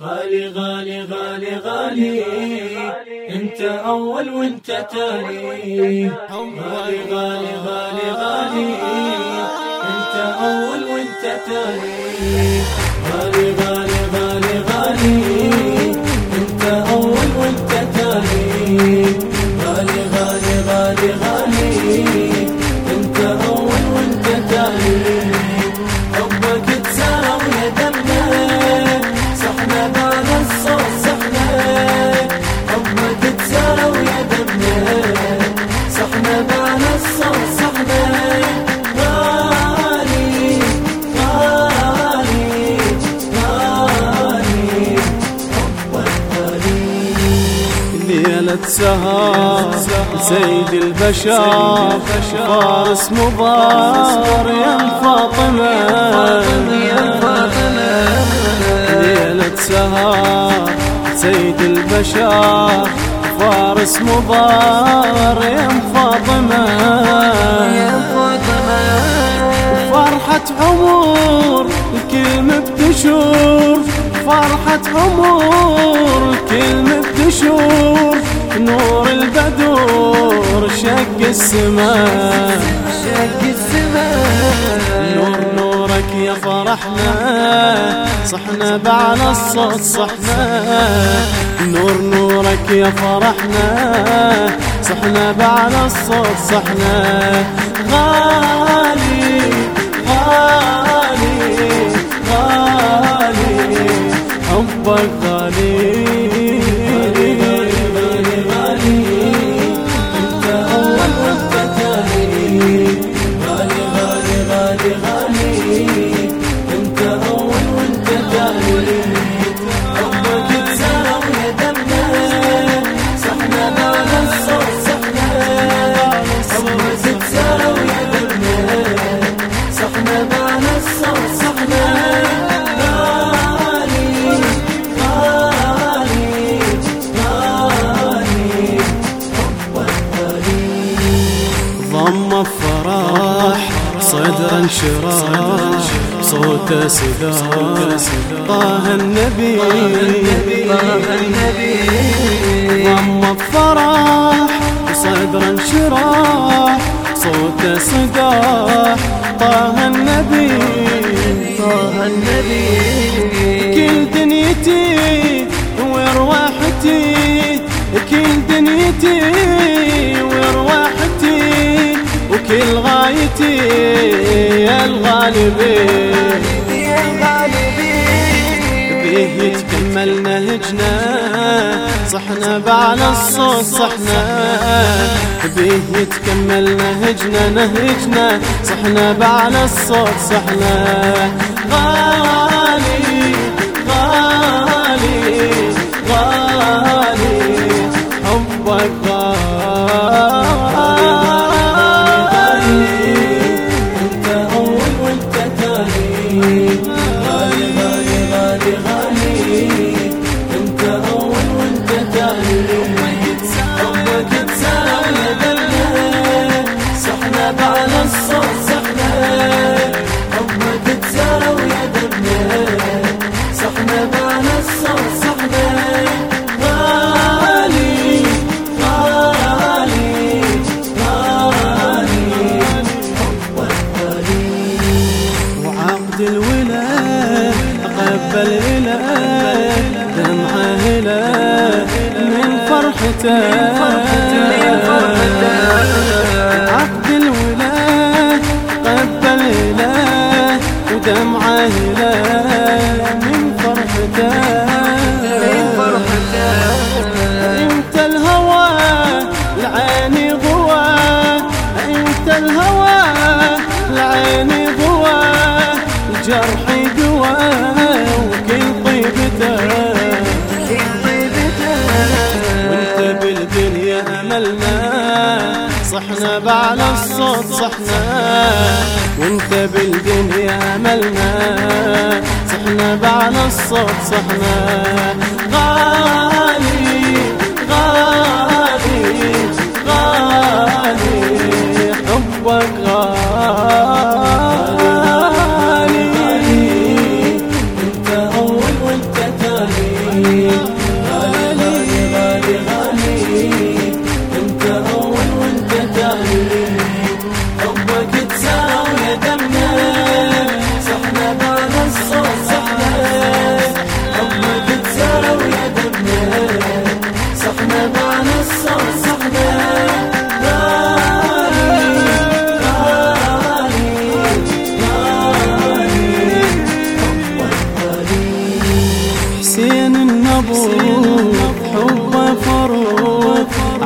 غالي غالي غالي غالي. انت اول وانت تالي غالي غالي غالي غالي. انت اول وانت تالي غالي ليلة سهر سيد البشر فارس مضار يا فاطمة. ليلة سهر سيد البشر فارس مضار يا فاطمة. فرحة عمر الكلمة بتشور فرحة عمر الكلمة بتشور نور البدور شق السماء. شق السماء نور نورك يا فرحنا صحنا بعلى الصوت صحنا. نور نورك يا فرحنا صحنا بعلى الصوت صحنا. صدر انشراح صوت سدار طه النبي ضم الفرح صدر انشراح صوت صداح طه النبي. الغالبين به يتكمل نهجنا صحنا بعلى الصوت صحنا. به يتكمل نهجنا نهجنا صحنا بعلى الصوت صحنا. وعقد الولاء قبل إله دمعة إله من فرحته عقد الولاء قبل إله ودمعة إله الجرح وكل طيبته وانت بالدنيا املنا صحنا بعلى الصوت صحنا وانت بالدنيا املنا صحنا بعلى الصوت صحنا غالي غالي غالي حبك غالي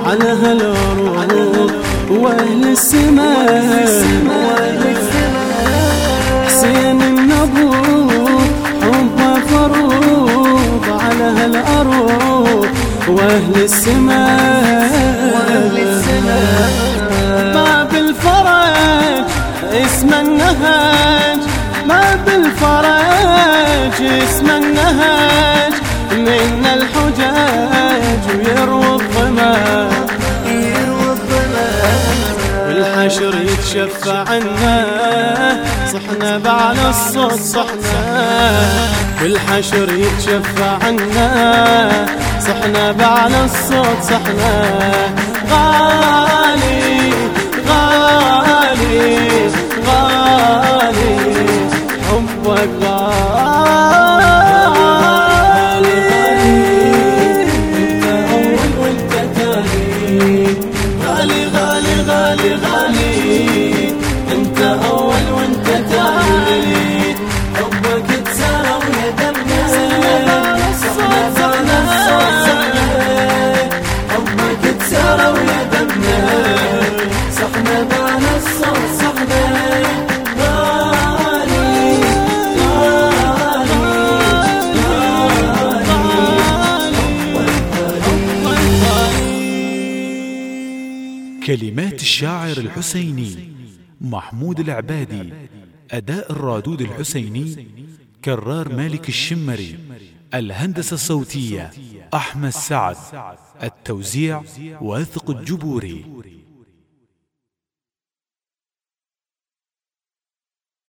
على هالعروق وأهل السماء حسين النبو حبه فروق على هالعروق وأهل السماء. باب الفرج اسم النهج باب الفرج اسم النهج من يتشفى عنا. صحنا بعلى الصوت صحنا. والحشر يتشفى عنا. صحنا بعلى الصوت صحنا. كلمات الشاعر الحسيني محمود العبادي أداء الرادود الحسيني كرار مالك الشمري الهندسة الصوتية أحمد سعد التوزيع واثق الجبوري.